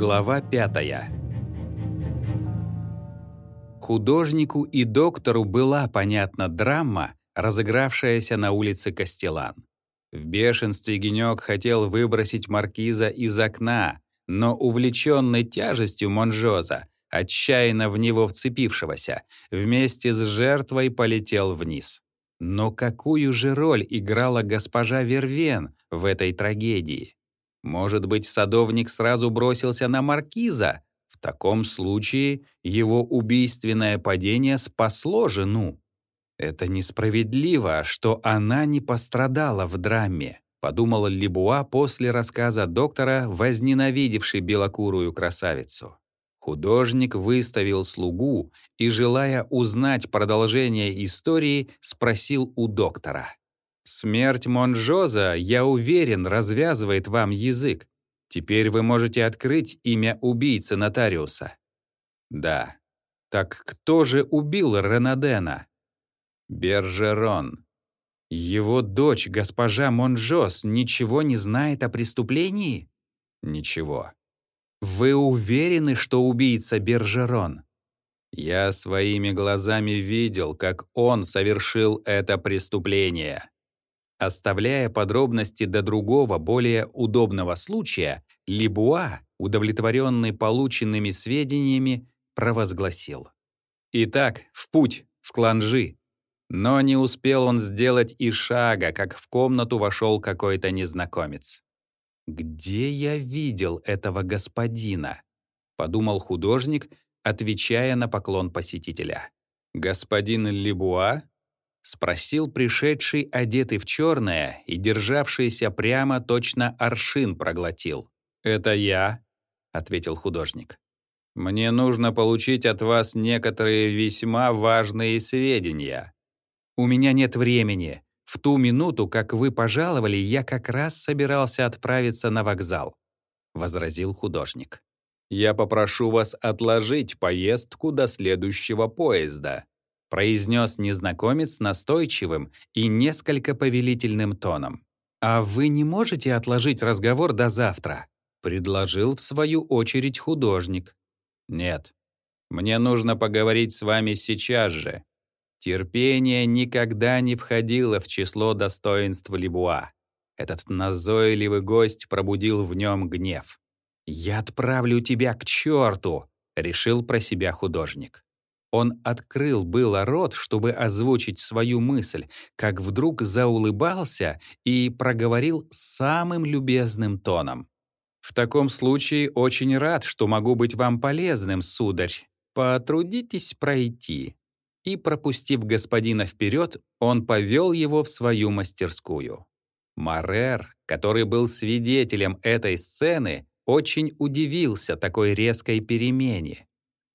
Глава пятая. Художнику и доктору была понятна драма, разыгравшаяся на улице Костелан. В бешенстве Генек хотел выбросить маркиза из окна, но увлеченный тяжестью Монжоза, отчаянно в него вцепившегося, вместе с жертвой полетел вниз. Но какую же роль играла госпожа Вервен в этой трагедии? Может быть, садовник сразу бросился на маркиза? В таком случае его убийственное падение спасло жену. Это несправедливо, что она не пострадала в драме, подумал Лебуа после рассказа доктора, возненавидевший белокурую красавицу. Художник выставил слугу и, желая узнать продолжение истории, спросил у доктора. Смерть Монжоза, я уверен, развязывает вам язык. Теперь вы можете открыть имя убийцы нотариуса. Да. Так кто же убил Ренадена? Бержерон. Его дочь, госпожа Монжоз, ничего не знает о преступлении? Ничего. Вы уверены, что убийца Бержерон? Я своими глазами видел, как он совершил это преступление. Оставляя подробности до другого, более удобного случая, Лебуа, удовлетворенный полученными сведениями, провозгласил. «Итак, в путь, в Кланжи». Но не успел он сделать и шага, как в комнату вошел какой-то незнакомец. «Где я видел этого господина?» — подумал художник, отвечая на поклон посетителя. «Господин Лебуа?» — спросил пришедший, одетый в черное и державшийся прямо точно аршин проглотил. «Это я», — ответил художник. «Мне нужно получить от вас некоторые весьма важные сведения». «У меня нет времени. В ту минуту, как вы пожаловали, я как раз собирался отправиться на вокзал», — возразил художник. «Я попрошу вас отложить поездку до следующего поезда», произнес незнакомец настойчивым и несколько повелительным тоном. «А вы не можете отложить разговор до завтра?» предложил в свою очередь художник. «Нет, мне нужно поговорить с вами сейчас же». Терпение никогда не входило в число достоинств Лебуа. Этот назойливый гость пробудил в нем гнев. «Я отправлю тебя к черту!» — решил про себя художник. Он открыл было рот, чтобы озвучить свою мысль, как вдруг заулыбался и проговорил самым любезным тоном. «В таком случае очень рад, что могу быть вам полезным, сударь. Потрудитесь пройти». И, пропустив господина вперед, он повел его в свою мастерскую. Марер, который был свидетелем этой сцены, очень удивился такой резкой перемене.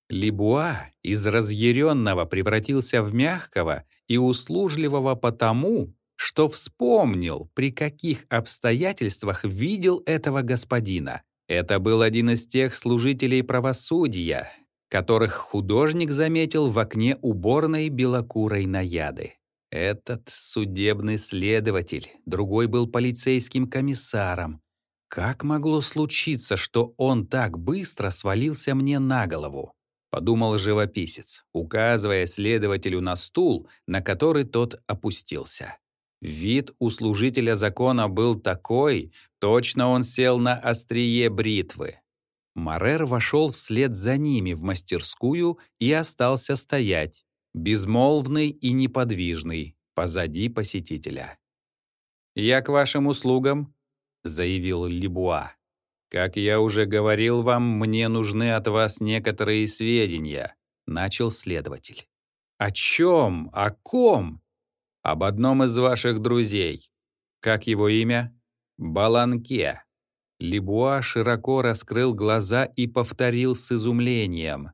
Лебуа из разъяренного превратился в мягкого и услужливого потому, что вспомнил, при каких обстоятельствах видел этого господина. Это был один из тех служителей правосудия, которых художник заметил в окне уборной белокурой наяды. Этот судебный следователь, другой был полицейским комиссаром. Как могло случиться, что он так быстро свалился мне на голову? Подумал живописец, указывая следователю на стул, на который тот опустился. Вид у служителя закона был такой, точно он сел на острие бритвы. Марер вошел вслед за ними в мастерскую и остался стоять, безмолвный и неподвижный, позади посетителя. «Я к вашим услугам», — заявил Лебуа. «Как я уже говорил вам, мне нужны от вас некоторые сведения», — начал следователь. «О чем? О ком?» «Об одном из ваших друзей. Как его имя?» «Баланке». Лебуа широко раскрыл глаза и повторил с изумлением.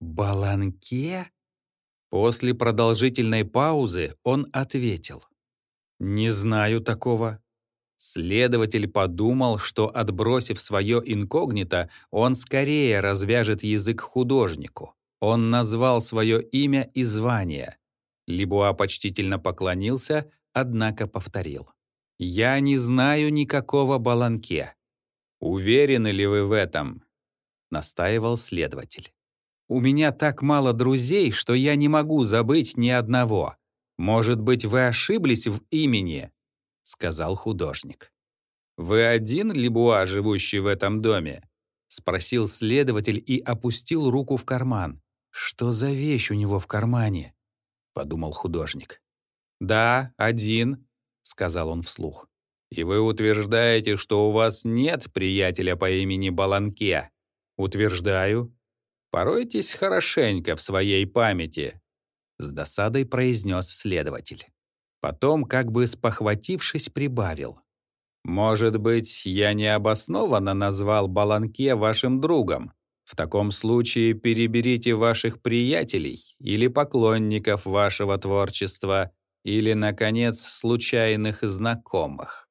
«Баланке?» После продолжительной паузы он ответил. «Не знаю такого. Следователь подумал, что, отбросив свое инкогнито, он скорее развяжет язык художнику. Он назвал свое имя и звание. Либуа почтительно поклонился, однако повторил. «Я не знаю никакого Баланке». «Уверены ли вы в этом?» — настаивал следователь. «У меня так мало друзей, что я не могу забыть ни одного. Может быть, вы ошиблись в имени?» — сказал художник. «Вы один Лебуа, живущий в этом доме?» — спросил следователь и опустил руку в карман. «Что за вещь у него в кармане?» — подумал художник. «Да, один», — сказал он вслух. «И вы утверждаете, что у вас нет приятеля по имени Баланке?» «Утверждаю». «Поройтесь хорошенько в своей памяти», — с досадой произнес следователь. Потом, как бы спохватившись, прибавил. «Может быть, я необоснованно назвал Баланке вашим другом. В таком случае переберите ваших приятелей или поклонников вашего творчества, или, наконец, случайных знакомых.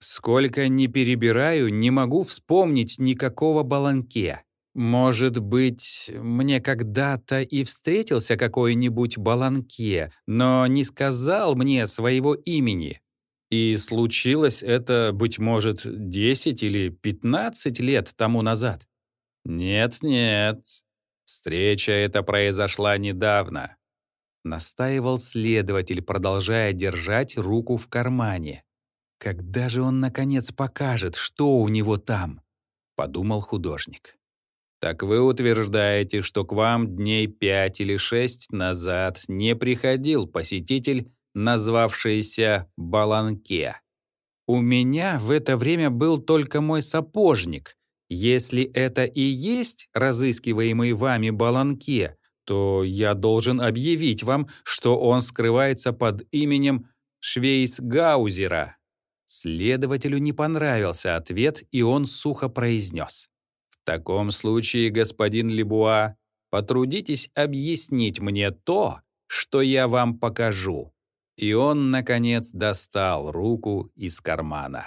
Сколько ни перебираю, не могу вспомнить никакого Баланке. Может быть, мне когда-то и встретился какой-нибудь Баланке, но не сказал мне своего имени. И случилось это, быть может, 10 или 15 лет тому назад. Нет-нет, встреча эта произошла недавно. Настаивал следователь, продолжая держать руку в кармане. «Когда же он, наконец, покажет, что у него там?» — подумал художник. «Так вы утверждаете, что к вам дней пять или шесть назад не приходил посетитель, назвавшийся Баланке?» «У меня в это время был только мой сапожник. Если это и есть разыскиваемый вами Баланке, то я должен объявить вам, что он скрывается под именем Швейцгаузера». Следователю не понравился ответ, и он сухо произнес. «В таком случае, господин Лебуа, потрудитесь объяснить мне то, что я вам покажу». И он, наконец, достал руку из кармана.